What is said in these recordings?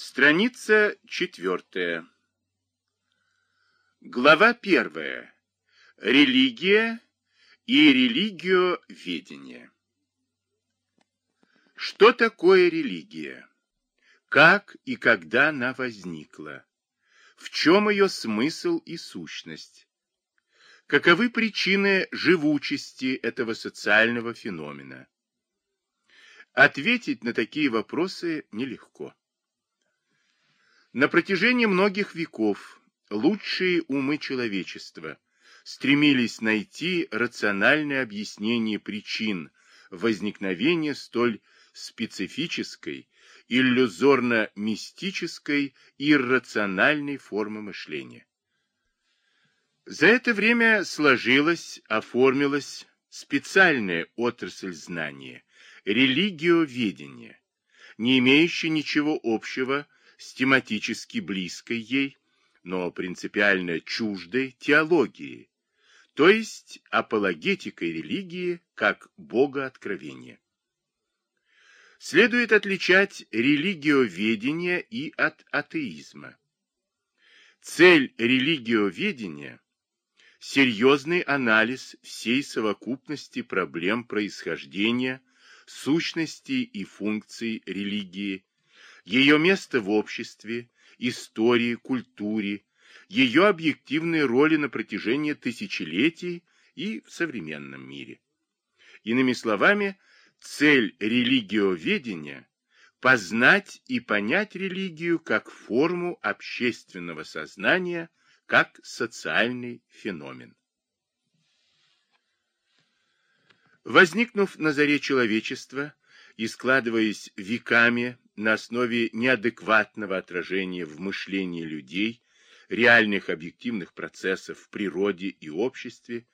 Страница четвертая. Глава первая. Религия и религиоведение. Что такое религия? Как и когда она возникла? В чем ее смысл и сущность? Каковы причины живучести этого социального феномена? Ответить на такие вопросы нелегко. На протяжении многих веков лучшие умы человечества стремились найти рациональное объяснение причин возникновения столь специфической, иллюзорно-мистической, иррациональной формы мышления. За это время сложилась, оформилась специальная отрасль знания – религиоведение, не имеющая ничего общего с тематически близкой ей, но принципиально чуждой теологией, то есть апологетикой религии как бога откровения. Следует отличать религиоведение и от атеизма. Цель религиоведения – серьезный анализ всей совокупности проблем происхождения, сущности и функций религии, ее место в обществе, истории, культуре, ее объективные роли на протяжении тысячелетий и в современном мире. Иными словами, цель религиоведения – познать и понять религию как форму общественного сознания, как социальный феномен. Возникнув на заре человечества и складываясь веками на основе неадекватного отражения в мышлении людей, реальных объективных процессов в природе и обществе,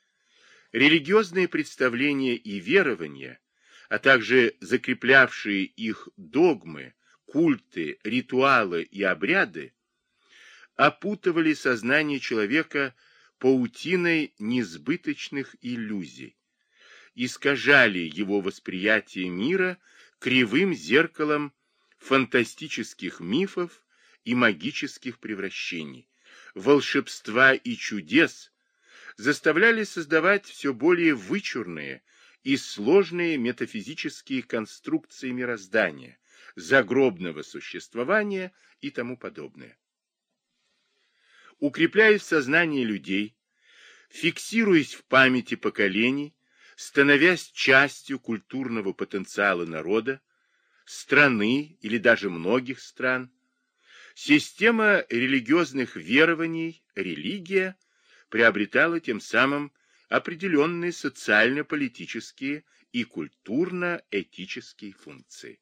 религиозные представления и верования, а также закреплявшие их догмы, культы, ритуалы и обряды, опутывали сознание человека паутиной несбыточных иллюзий, искажали его восприятие мира кривым зеркалом фантастических мифов и магических превращений, волшебства и чудес заставляли создавать все более вычурные и сложные метафизические конструкции мироздания, загробного существования и тому подобное. Укрепляясь в сознании людей, фиксируясь в памяти поколений, становясь частью культурного потенциала народа, страны или даже многих стран, система религиозных верований, религия, приобретала тем самым определенные социально-политические и культурно-этические функции.